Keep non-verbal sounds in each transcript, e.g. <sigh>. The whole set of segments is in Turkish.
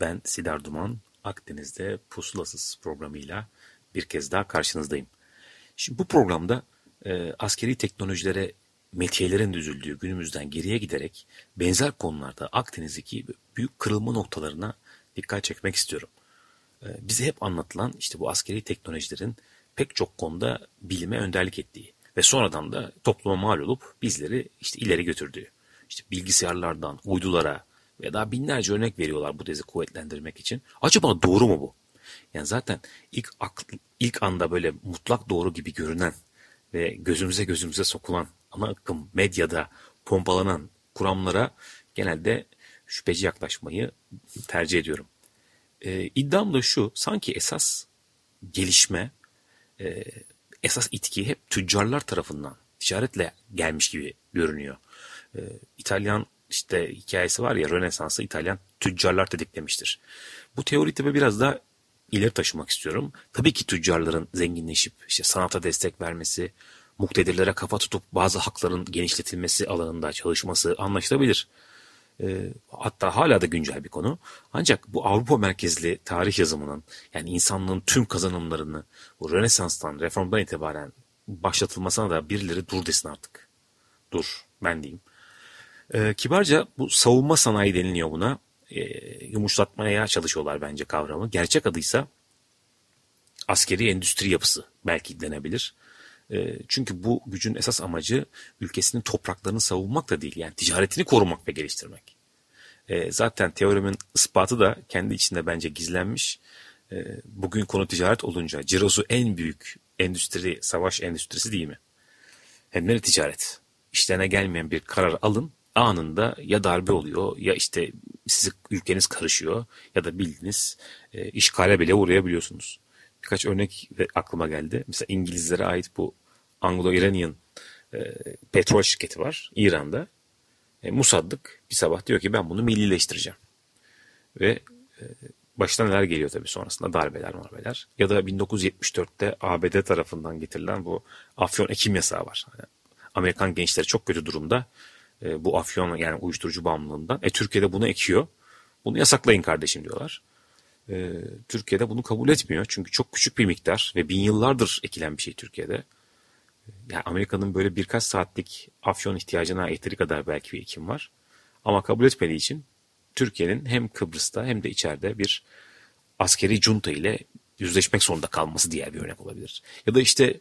Ben Sidar Duman. Akdeniz'de Pusulasız programıyla bir kez daha karşınızdayım. Şimdi bu programda e, askeri teknolojilere metiyelerin düzüldüğü günümüzden geriye giderek benzer konularda Akdeniz'deki büyük kırılma noktalarına dikkat çekmek istiyorum. E, bize hep anlatılan işte bu askeri teknolojilerin pek çok konuda bilime önderlik ettiği ve sonradan da topluma mal olup bizleri işte ileri götürdüğü. İşte bilgisayarlardan uydulara ve daha binlerce örnek veriyorlar bu tezi kuvvetlendirmek için. Acaba doğru mu bu? Yani zaten ilk akl, ilk anda böyle mutlak doğru gibi görünen ve gözümüze gözümüze sokulan ana akım medyada pompalanan kuramlara genelde şüpheci yaklaşmayı tercih ediyorum. Ee, iddiam da şu, sanki esas gelişme, e, esas itki hep tüccarlar tarafından ticaretle gelmiş gibi görünüyor. Ee, İtalyan işte hikayesi var ya Rönesans'ı İtalyan tüccarlar tetiklemiştir. Bu teori tabi biraz da ileri taşımak istiyorum. Tabii ki tüccarların zenginleşip işte sanata destek vermesi, muktedirlere kafa tutup bazı hakların genişletilmesi alanında çalışması anlaşılabilir. E, hatta hala da güncel bir konu. Ancak bu Avrupa merkezli tarih yazımının yani insanlığın tüm kazanımlarını bu Rönesans'tan, reformdan itibaren başlatılmasına da birileri dur desin artık. Dur ben diyeyim. E, kibarca bu savunma sanayi deniliyor buna. E, yumuşatmaya çalışıyorlar bence kavramı. Gerçek adıysa askeri endüstri yapısı belki denebilir. E, çünkü bu gücün esas amacı ülkesinin topraklarını savunmak da değil. Yani ticaretini korumak ve geliştirmek. E, zaten teorimin ispatı da kendi içinde bence gizlenmiş. E, bugün konu ticaret olunca cirosu en büyük endüstri, savaş endüstrisi değil mi? Hem de ticaret. İşlerine gelmeyen bir karar alın anında ya darbe oluyor ya işte sizi ülkeniz karışıyor ya da bildiğiniz e, işgale bile uğrayabiliyorsunuz. Birkaç örnek aklıma geldi. Mesela İngilizlere ait bu Anglo-Iranian e, petrol şirketi var İran'da. E, Musaddık bir sabah diyor ki ben bunu millileştireceğim. Ve e, başına neler geliyor tabii sonrasında darbeler marbeler. Ya da 1974'te ABD tarafından getirilen bu afyon ekim yasağı var. Yani Amerikan gençleri çok kötü durumda e, bu afyon yani uyuşturucu bağımlılığından. E Türkiye'de bunu ekiyor. Bunu yasaklayın kardeşim diyorlar. E, Türkiye'de bunu kabul etmiyor. Çünkü çok küçük bir miktar ve bin yıllardır ekilen bir şey Türkiye'de. Yani Amerika'nın böyle birkaç saatlik afyon ihtiyacına yeteri kadar belki bir ekim var. Ama kabul etmediği için Türkiye'nin hem Kıbrıs'ta hem de içeride bir askeri junta ile yüzleşmek zorunda kalması diğer bir örnek olabilir. Ya da işte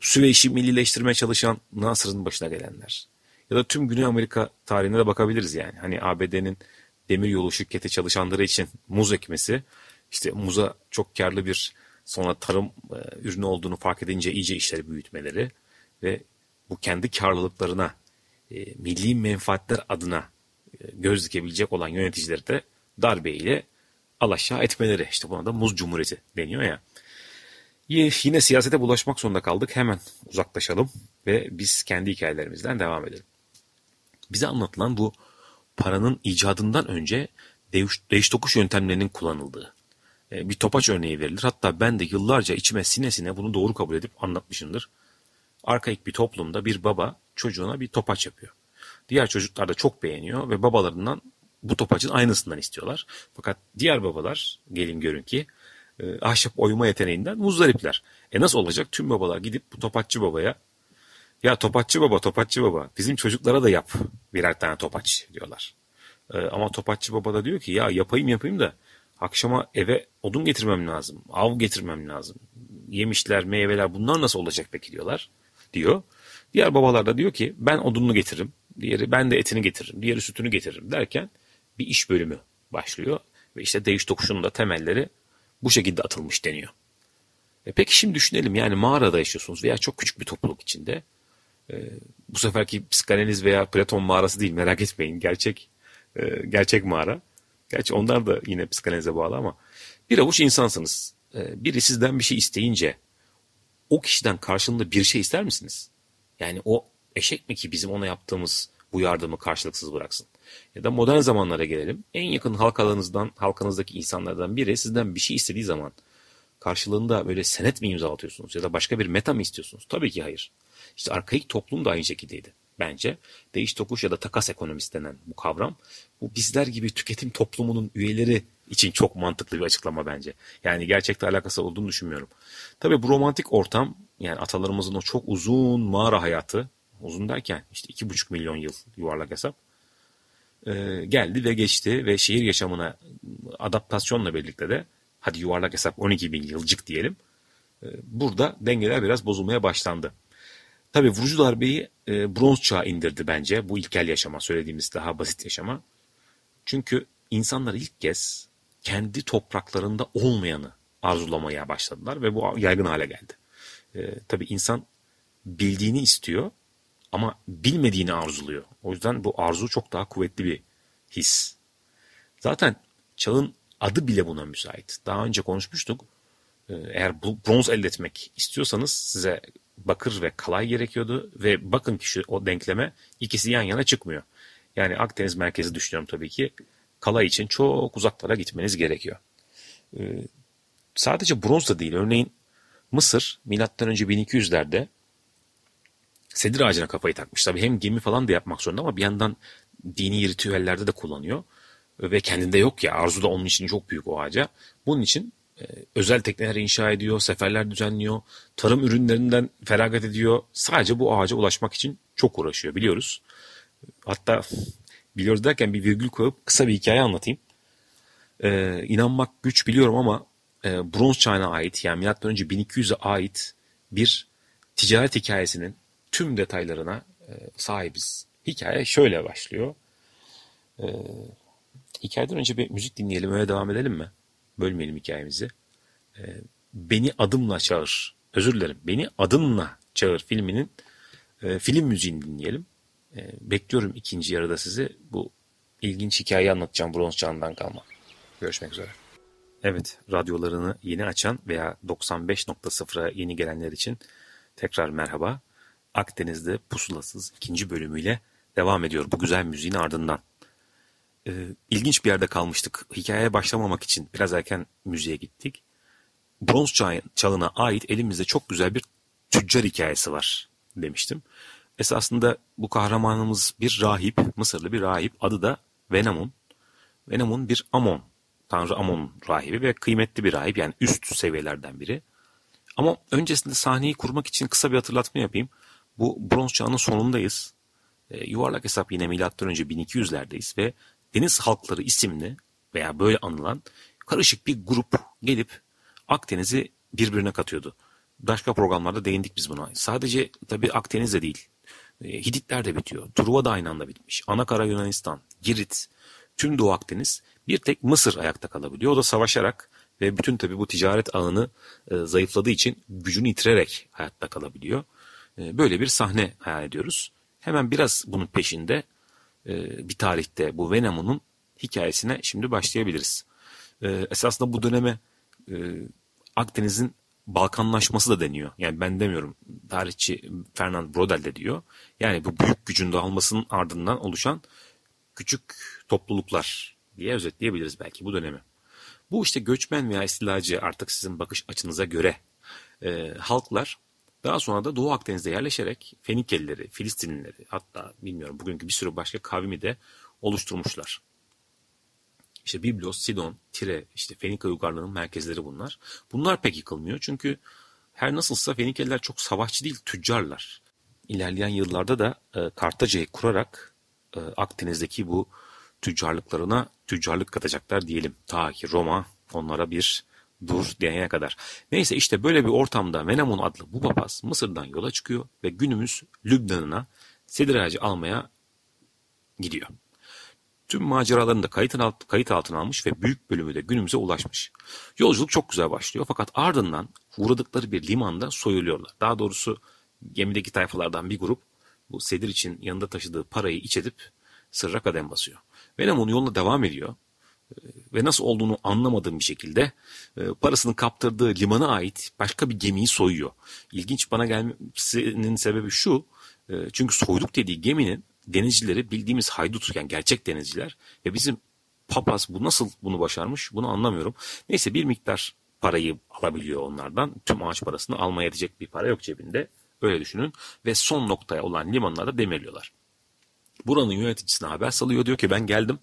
Süveyş'i millileştirmeye çalışan Nasır'ın başına gelenler. Ya da tüm Güney Amerika tarihine de bakabiliriz yani. Hani ABD'nin demiryolu şirketi çalışanları için muz ekmesi, işte muza çok karlı bir sonra tarım e, ürünü olduğunu fark edince iyice işleri büyütmeleri ve bu kendi karlılıklarına, e, milli menfaatler adına e, göz dikebilecek olan yöneticileri de darbeyle alaşağı etmeleri. İşte buna da muz cumhuriyeti deniyor ya. Yine siyasete bulaşmak zorunda kaldık. Hemen uzaklaşalım ve biz kendi hikayelerimizden devam edelim. Bize anlatılan bu paranın icadından önce değiş, değiş tokuş yöntemlerinin kullanıldığı e, bir topaç örneği verilir. Hatta ben de yıllarca içime sine sine bunu doğru kabul edip anlatmışımdır. Arkaik bir toplumda bir baba çocuğuna bir topaç yapıyor. Diğer çocuklar da çok beğeniyor ve babalarından bu topaçın aynısından istiyorlar. Fakat diğer babalar gelin görün ki e, ahşap oyma yeteneğinden muzdaripler. E nasıl olacak? Tüm babalar gidip bu topaççı babaya ya topatçı baba, topatçı baba bizim çocuklara da yap birer tane topaç diyorlar. Ee, ama topatçı baba da diyor ki ya yapayım yapayım da akşama eve odun getirmem lazım, av getirmem lazım. Yemişler, meyveler bunlar nasıl olacak peki diyorlar diyor. Diğer babalar da diyor ki ben odununu getiririm, diğeri ben de etini getiririm, diğeri sütünü getiririm derken bir iş bölümü başlıyor. Ve işte değiş tokuşunun da temelleri bu şekilde atılmış deniyor. E peki şimdi düşünelim yani mağarada yaşıyorsunuz veya çok küçük bir topluluk içinde e, bu seferki psikanaliz veya Platon mağarası değil merak etmeyin. Gerçek e, gerçek mağara. Gerçi onlar da yine psikanalize bağlı ama bir avuç insansınız. Ee, biri sizden bir şey isteyince o kişiden karşılığında bir şey ister misiniz? Yani o eşek mi ki bizim ona yaptığımız bu yardımı karşılıksız bıraksın? Ya da modern zamanlara gelelim. En yakın halkalarınızdan, halkanızdaki insanlardan biri sizden bir şey istediği zaman karşılığında böyle senet mi imzalatıyorsunuz ya da başka bir meta mı istiyorsunuz? Tabii ki hayır. İşte arkaik toplum da aynı şekildeydi bence. Değiş tokuş ya da takas ekonomisi denen bu kavram bu bizler gibi tüketim toplumunun üyeleri için çok mantıklı bir açıklama bence. Yani gerçekte alakası olduğunu düşünmüyorum. Tabii bu romantik ortam yani atalarımızın o çok uzun mağara hayatı uzun derken işte iki buçuk milyon yıl yuvarlak hesap e, geldi ve geçti ve şehir yaşamına adaptasyonla birlikte de hadi yuvarlak hesap 12 bin yılcık diyelim e, burada dengeler biraz bozulmaya başlandı. Tabii vurucu darbeyi e, bronz çağı indirdi bence bu ilkel yaşama söylediğimiz daha basit yaşama. Çünkü insanlar ilk kez kendi topraklarında olmayanı arzulamaya başladılar ve bu yaygın hale geldi. E, tabii insan bildiğini istiyor ama bilmediğini arzuluyor. O yüzden bu arzu çok daha kuvvetli bir his. Zaten çağın adı bile buna müsait. Daha önce konuşmuştuk. E, eğer bronz elde etmek istiyorsanız size bakır ve kalay gerekiyordu ve bakın ki şu o denkleme ikisi yan yana çıkmıyor. Yani Akdeniz merkezi düşünüyorum tabii ki. Kalay için çok uzaklara gitmeniz gerekiyor. Ee, sadece bronz da değil. Örneğin Mısır milattan önce 1200'lerde sedir ağacına kafayı takmış. Tabii hem gemi falan da yapmak zorunda ama bir yandan dini ritüellerde de kullanıyor. Ve kendinde yok ya arzu da onun için çok büyük o ağaca. Bunun için özel tekneler inşa ediyor, seferler düzenliyor, tarım ürünlerinden feragat ediyor. Sadece bu ağaca ulaşmak için çok uğraşıyor biliyoruz. Hatta biliyoruz derken bir virgül koyup kısa bir hikaye anlatayım. Ee, inanmak güç biliyorum ama e, bronz çağına ait yani milattan önce 1200'e ait bir ticaret hikayesinin tüm detaylarına e, sahibiz. Hikaye şöyle başlıyor. E, hikayeden önce bir müzik dinleyelim öyle devam edelim mi? Bölmeyelim hikayemizi. E, Beni Adımla Çağır. Özür dilerim. Beni Adımla Çağır filminin e, film müziğini dinleyelim. E, bekliyorum ikinci yarıda sizi. Bu ilginç hikayeyi anlatacağım bronz çağından kalma. Görüşmek üzere. Evet, radyolarını yeni açan veya 95.0'a yeni gelenler için tekrar merhaba. Akdeniz'de pusulasız ikinci bölümüyle devam ediyor bu güzel müziğin ardından. Ee, ilginç bir yerde kalmıştık. Hikayeye başlamamak için biraz erken müziğe gittik. Bronz çağına ait elimizde çok güzel bir tüccar hikayesi var demiştim. Esasında bu kahramanımız bir rahip, Mısırlı bir rahip. Adı da Venamun. Venamun bir Amon, Tanrı Amon rahibi ve kıymetli bir rahip yani üst seviyelerden biri. Ama öncesinde sahneyi kurmak için kısa bir hatırlatma yapayım. Bu bronz çağının sonundayız. E, yuvarlak hesap yine milattan önce 1200'lerdeyiz ve Deniz Halkları isimli veya böyle anılan karışık bir grup gelip Akdeniz'i birbirine katıyordu. Başka programlarda değindik biz buna. Sadece tabii Akdeniz'de değil. E, Hititler de bitiyor. Truva da aynı anda bitmiş. Anakara Yunanistan, Girit, tüm Doğu Akdeniz bir tek Mısır ayakta kalabiliyor. O da savaşarak ve bütün tabii bu ticaret ağını e, zayıfladığı için gücünü yitirerek hayatta kalabiliyor. E, böyle bir sahne hayal ediyoruz. Hemen biraz bunun peşinde e, bir tarihte bu Venemun'un hikayesine şimdi başlayabiliriz. E, esasında bu döneme e, Akdeniz'in Balkanlaşması da deniyor. Yani ben demiyorum. Tarihçi Fernand Brodel de diyor. Yani bu büyük gücün dağılmasının ardından oluşan küçük topluluklar diye özetleyebiliriz belki bu dönemi. Bu işte göçmen veya istilacı artık sizin bakış açınıza göre e, halklar daha sonra da Doğu Akdeniz'de yerleşerek Fenikelileri, Filistinlileri hatta bilmiyorum bugünkü bir sürü başka kavmi de oluşturmuşlar. İşte Biblos, Sidon, Tire, işte Fenika uygarlığının merkezleri bunlar. Bunlar pek yıkılmıyor çünkü her nasılsa Fenikeliler çok savaşçı değil, tüccarlar. İlerleyen yıllarda da e, Kartaca'yı kurarak e, Akdeniz'deki bu tüccarlıklarına tüccarlık katacaklar diyelim. Ta ki Roma onlara bir dur diyene kadar. Neyse işte böyle bir ortamda Menamun adlı bu papaz Mısır'dan yola çıkıyor ve günümüz Lübnan'ına sedir ağacı almaya gidiyor. Tüm maceralarını da kayıt, alt, kayıt altına almış ve büyük bölümü de günümüze ulaşmış. Yolculuk çok güzel başlıyor fakat ardından uğradıkları bir limanda soyuluyorlar. Daha doğrusu gemideki tayfalardan bir grup bu sedir için yanında taşıdığı parayı iç edip sırra kadem basıyor. Venom onun yoluna devam ediyor. Ve nasıl olduğunu anlamadığım bir şekilde e, parasını kaptırdığı limana ait başka bir gemiyi soyuyor. İlginç bana gelmesinin sebebi şu. E, çünkü soyduk dediği geminin denizcileri bildiğimiz haydut yani gerçek denizciler ve bizim papaz bu nasıl bunu başarmış bunu anlamıyorum. Neyse bir miktar parayı alabiliyor onlardan. Tüm ağaç parasını almaya yetecek bir para yok cebinde. Öyle düşünün. Ve son noktaya olan limanlarda demirliyorlar. Buranın yöneticisine haber salıyor. Diyor ki ben geldim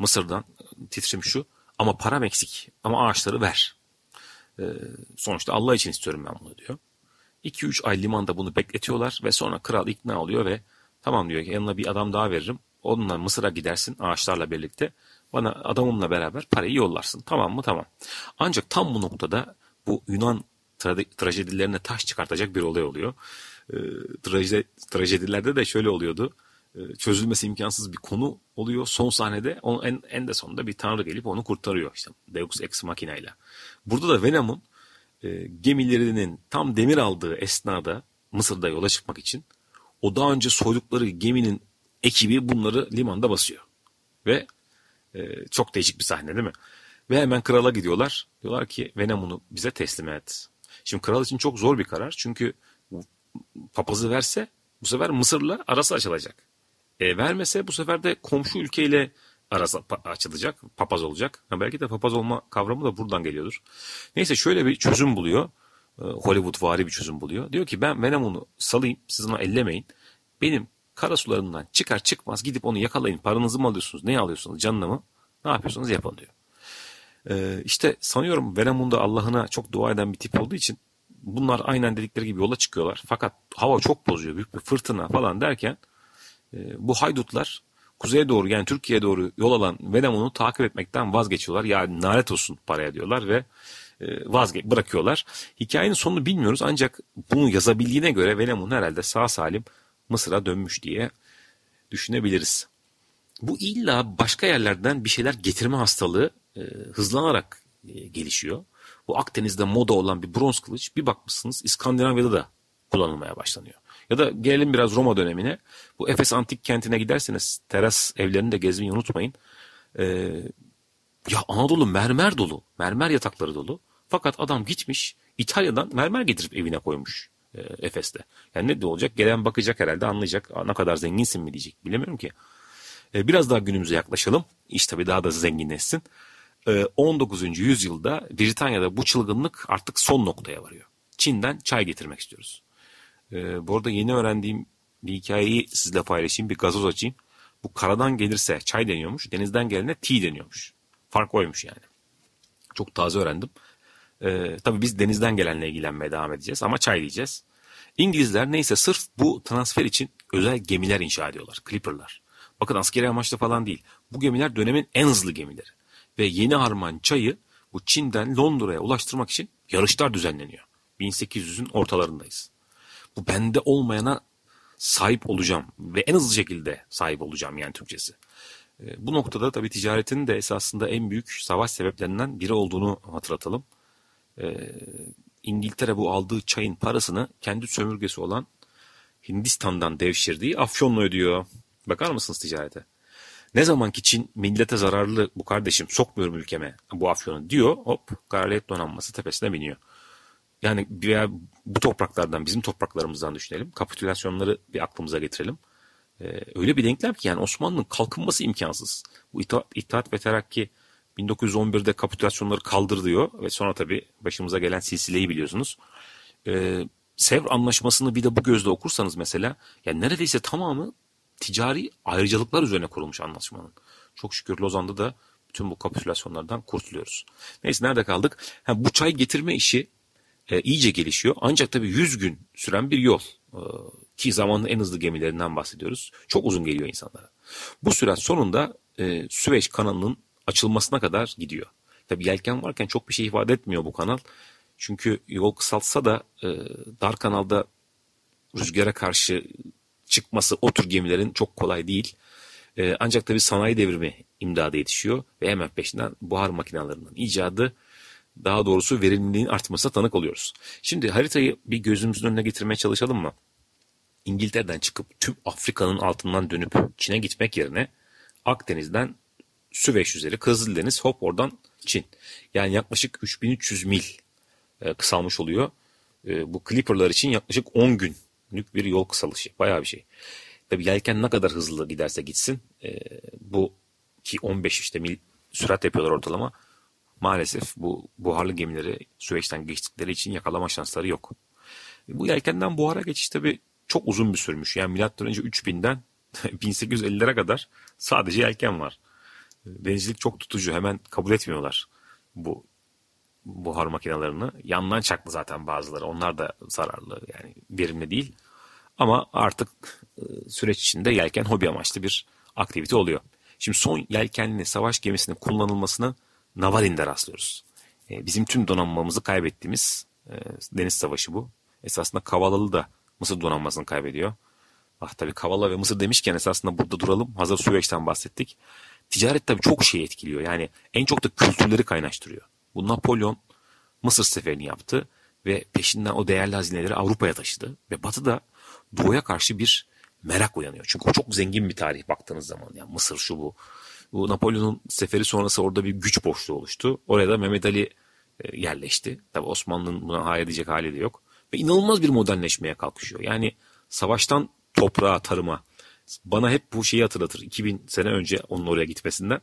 Mısır'dan titrim şu ama param eksik ama ağaçları ver. Ee, sonuçta Allah için istiyorum ben bunu diyor. 2-3 ay limanda bunu bekletiyorlar ve sonra kral ikna oluyor ve tamam diyor ki yanına bir adam daha veririm. Onunla Mısır'a gidersin ağaçlarla birlikte. Bana adamımla beraber parayı yollarsın. Tamam mı? Tamam. Ancak tam bu noktada bu Yunan tra- trajedilerine taş çıkartacak bir olay oluyor. Ee, trajedi, trajedilerde de şöyle oluyordu. Ee, çözülmesi imkansız bir konu oluyor. Son sahnede onun en, en de sonunda bir tanrı gelip onu kurtarıyor. İşte Deus Ex Machina ile. Burada da Venom'un e, gemilerinin tam demir aldığı esnada Mısır'da yola çıkmak için o daha önce soydukları geminin ekibi bunları limanda basıyor. Ve e, çok değişik bir sahne değil mi? Ve hemen krala gidiyorlar. Diyorlar ki Venom'unu bize teslim et. Şimdi kral için çok zor bir karar. Çünkü papazı verse bu sefer Mısır'la arası açılacak. E, vermese bu sefer de komşu ülkeyle arası açılacak. Papaz olacak. Ha, belki de papaz olma kavramı da buradan geliyordur. Neyse şöyle bir çözüm buluyor. E, Hollywood vari bir çözüm buluyor. Diyor ki ben Venom'unu salayım. Siz onu ellemeyin. Benim kara sularından çıkar çıkmaz gidip onu yakalayın. Paranızı mı alıyorsunuz? Ne alıyorsunuz? Canını mı? Ne yapıyorsunuz? Yapın diyor. Ee, işte sanıyorum Venom'un da Allah'ına çok dua eden bir tip olduğu için bunlar aynen dedikleri gibi yola çıkıyorlar. Fakat hava çok bozuyor. Büyük bir fırtına falan derken bu haydutlar kuzeye doğru yani Türkiye'ye doğru yol alan Venom'unu takip etmekten vazgeçiyorlar. Yani nalet olsun paraya diyorlar ve e, vazge bırakıyorlar. Hikayenin sonunu bilmiyoruz ancak bunu yazabildiğine göre Venom'un herhalde sağ salim Mısır'a dönmüş diye düşünebiliriz. Bu illa başka yerlerden bir şeyler getirme hastalığı e, hızlanarak e, gelişiyor. Bu Akdeniz'de moda olan bir bronz kılıç bir bakmışsınız İskandinavya'da da kullanılmaya başlanıyor. Ya da gelelim biraz Roma dönemine. Bu Efes antik kentine giderseniz teras evlerini de gezmeyi unutmayın. Ee, ya Anadolu mermer dolu. Mermer yatakları dolu. Fakat adam gitmiş İtalya'dan mermer getirip evine koymuş e, Efes'te. Yani ne de olacak? Gelen bakacak herhalde anlayacak. Ne kadar zenginsin mi diyecek. Bilemiyorum ki. E, biraz daha günümüze yaklaşalım. İş tabii daha da zenginleşsin. 19. Ee, yüzyılda Britanya'da bu çılgınlık artık son noktaya varıyor. Çin'den çay getirmek istiyoruz. Ee, bu arada yeni öğrendiğim bir hikayeyi sizle paylaşayım. Bir gazoz açayım. Bu karadan gelirse çay deniyormuş. Denizden gelene tea deniyormuş. Fark oymuş yani. Çok taze öğrendim. Ee, tabii biz denizden gelenle ilgilenmeye devam edeceğiz ama çay diyeceğiz. İngilizler neyse sırf bu transfer için özel gemiler inşa ediyorlar. Clipper'lar. Bakın askeri amaçlı falan değil. Bu gemiler dönemin en hızlı gemileri ve Yeni Harman çayı bu Çin'den Londra'ya ulaştırmak için yarışlar düzenleniyor. 1800'ün ortalarındayız. Bu bende olmayana sahip olacağım ve en hızlı şekilde sahip olacağım yani Türkçesi. E, bu noktada tabii ticaretin de esasında en büyük savaş sebeplerinden biri olduğunu hatırlatalım. E, İngiltere bu aldığı çayın parasını kendi sömürgesi olan Hindistan'dan devşirdiği afyonla ödüyor. Bakar mısınız ticarete? Ne zaman ki Çin millete zararlı bu kardeşim sokmuyorum ülkeme bu afyonu diyor hop kraliyet donanması tepesine biniyor. Yani veya bu topraklardan bizim topraklarımızdan düşünelim. Kapitülasyonları bir aklımıza getirelim. Ee, öyle bir denklem ki yani Osmanlı'nın kalkınması imkansız. Bu İttihat, İttihat ve Terakki 1911'de kapitülasyonları kaldır diyor ve sonra tabii başımıza gelen silsileyi biliyorsunuz. Ee, Sevr Anlaşması'nı bir de bu gözle okursanız mesela yani neredeyse tamamı ticari ayrıcalıklar üzerine kurulmuş anlaşmanın. Çok şükür Lozan'da da bütün bu kapitülasyonlardan kurtuluyoruz. Neyse nerede kaldık? Ha, bu çay getirme işi e, iyice gelişiyor. Ancak tabii 100 gün süren bir yol. E, ki zamanın en hızlı gemilerinden bahsediyoruz. Çok uzun geliyor insanlara. Bu süreç sonunda e, Süveyş kanalının açılmasına kadar gidiyor. Tabii yelken varken çok bir şey ifade etmiyor bu kanal. Çünkü yol kısaltsa da e, dar kanalda rüzgara karşı çıkması o tür gemilerin çok kolay değil. E, ancak tabii sanayi devrimi imdada yetişiyor ve hemen peşinden buhar makinelerinin icadı daha doğrusu verimliliğin artmasına tanık oluyoruz. Şimdi haritayı bir gözümüzün önüne getirmeye çalışalım mı? İngiltere'den çıkıp tüm Afrika'nın altından dönüp Çin'e gitmek yerine Akdeniz'den Süveyş üzeri Kızıldeniz hop oradan Çin. Yani yaklaşık 3300 mil e, kısalmış oluyor. E, bu Clipper'lar için yaklaşık 10 günlük bir yol kısalışı. Bayağı bir şey. Tabii yelken ne kadar hızlı giderse gitsin e, bu ki 15 işte mil sürat yapıyorlar ortalama. Maalesef bu buharlı gemileri Süveyş'ten geçtikleri için yakalama şansları yok. Bu yelkenden buhara geçiş tabii çok uzun bir sürmüş. Yani milattan önce 3000'den 1850'lere <laughs> kadar sadece yelken var. Denizcilik çok tutucu. Hemen kabul etmiyorlar bu buhar makinelerini. Yandan çaklı zaten bazıları. Onlar da zararlı yani verimli değil. Ama artık e, süreç içinde yelken hobi amaçlı bir aktivite oluyor. Şimdi son yelkenli savaş gemisinin kullanılmasını Navarin'de rastlıyoruz. E, bizim tüm donanmamızı kaybettiğimiz e, deniz savaşı bu. Esasında Kavalalı da Mısır donanmasını kaybediyor. Ah tabii Kavala ve Mısır demişken esasında burada duralım. Hazır Süveyş'ten bahsettik. Ticaret tabii çok şey etkiliyor. Yani en çok da kültürleri kaynaştırıyor. Bu Napolyon Mısır seferini yaptı ve peşinden o değerli hazineleri Avrupa'ya taşıdı. Ve Batı da Doğu'ya karşı bir merak uyanıyor. Çünkü o çok zengin bir tarih baktığınız zaman. Yani Mısır şu bu. Bu Napolyon'un seferi sonrası orada bir güç boşluğu oluştu. Oraya da Mehmet Ali e, yerleşti. Tabi Osmanlı'nın buna hayır diyecek hali de yok. Ve inanılmaz bir modernleşmeye kalkışıyor. Yani savaştan toprağa, tarıma. Bana hep bu şeyi hatırlatır. 2000 sene önce onun oraya gitmesinden.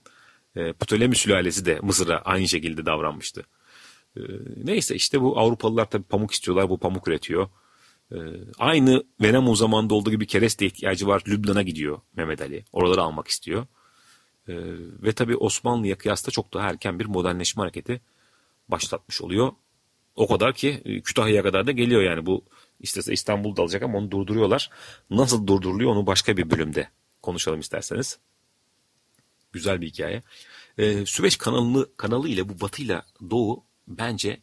E, Ptolemy sülalesi de Mısır'a aynı şekilde davranmıştı. E, neyse işte bu Avrupalılar tabii pamuk istiyorlar. Bu pamuk üretiyor. Aynı Venem o zamanda olduğu gibi kereste ihtiyacı var. Lübnan'a gidiyor Mehmet Ali. Oraları almak istiyor. E, ve tabii Osmanlı'ya kıyasla çok daha erken bir modernleşme hareketi başlatmış oluyor. O kadar ki e, Kütahya'ya kadar da geliyor yani bu istese İstanbul'da alacak ama onu durduruyorlar. Nasıl durduruluyor onu başka bir bölümde konuşalım isterseniz. Güzel bir hikaye. Ee, Süveyş kanalı, kanalı ile bu Batı ile Doğu bence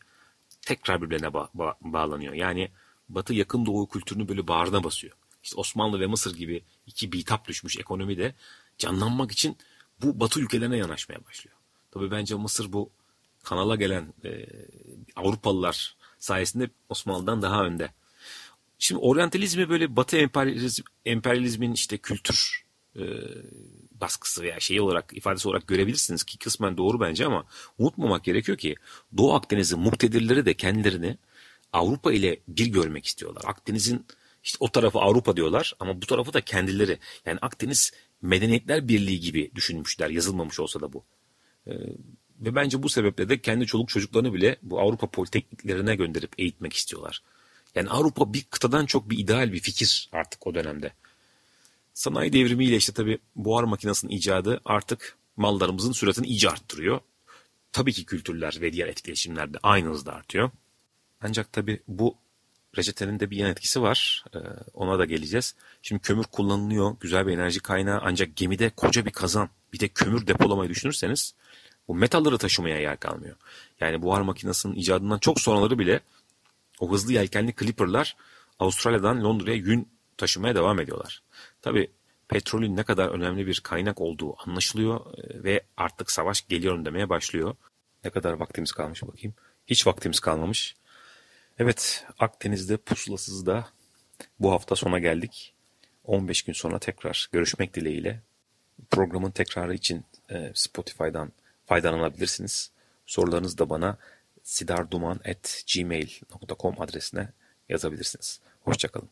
tekrar birbirine ba- ba- bağlanıyor. Yani Batı yakın Doğu kültürünü böyle bağrına basıyor. İşte Osmanlı ve Mısır gibi iki bitap düşmüş ekonomi de canlanmak için bu Batı ülkelerine yanaşmaya başlıyor. Tabii bence Mısır bu kanala gelen e, Avrupalılar sayesinde Osmanlı'dan daha önde. Şimdi oryantalizmi böyle Batı emperyalizm, emperyalizmin işte kültür e, baskısı veya şeyi olarak ifadesi olarak görebilirsiniz ki kısmen doğru bence ama unutmamak gerekiyor ki Doğu Akdeniz'in muktedirleri de kendilerini Avrupa ile bir görmek istiyorlar. Akdeniz'in işte o tarafı Avrupa diyorlar ama bu tarafı da kendileri. Yani Akdeniz Medeniyetler Birliği gibi düşünmüşler yazılmamış olsa da bu. Ee, ve bence bu sebeple de kendi çoluk çocuklarını bile bu Avrupa politekniklerine gönderip eğitmek istiyorlar. Yani Avrupa bir kıtadan çok bir ideal bir fikir artık o dönemde. Sanayi devrimiyle işte tabii buhar makinesinin icadı artık mallarımızın süratini iyice arttırıyor. Tabii ki kültürler ve diğer etkileşimler de aynı hızda artıyor. Ancak tabii bu reçetenin de bir yan etkisi var. Ee, ona da geleceğiz. Şimdi kömür kullanılıyor. Güzel bir enerji kaynağı. Ancak gemide koca bir kazan bir de kömür depolamayı düşünürseniz bu metalları taşımaya yer kalmıyor. Yani buhar makinesinin icadından çok sonraları bile o hızlı yelkenli Clipper'lar Avustralya'dan Londra'ya yün taşımaya devam ediyorlar. Tabi petrolün ne kadar önemli bir kaynak olduğu anlaşılıyor e, ve artık savaş geliyorum demeye başlıyor. Ne kadar vaktimiz kalmış bakayım. Hiç vaktimiz kalmamış. Evet Akdeniz'de pusulasız da bu hafta sona geldik. 15 gün sonra tekrar görüşmek dileğiyle. Programın tekrarı için e, Spotify'dan faydalanabilirsiniz. Sorularınızı da bana sidarduman.gmail.com adresine yazabilirsiniz. Hoşçakalın.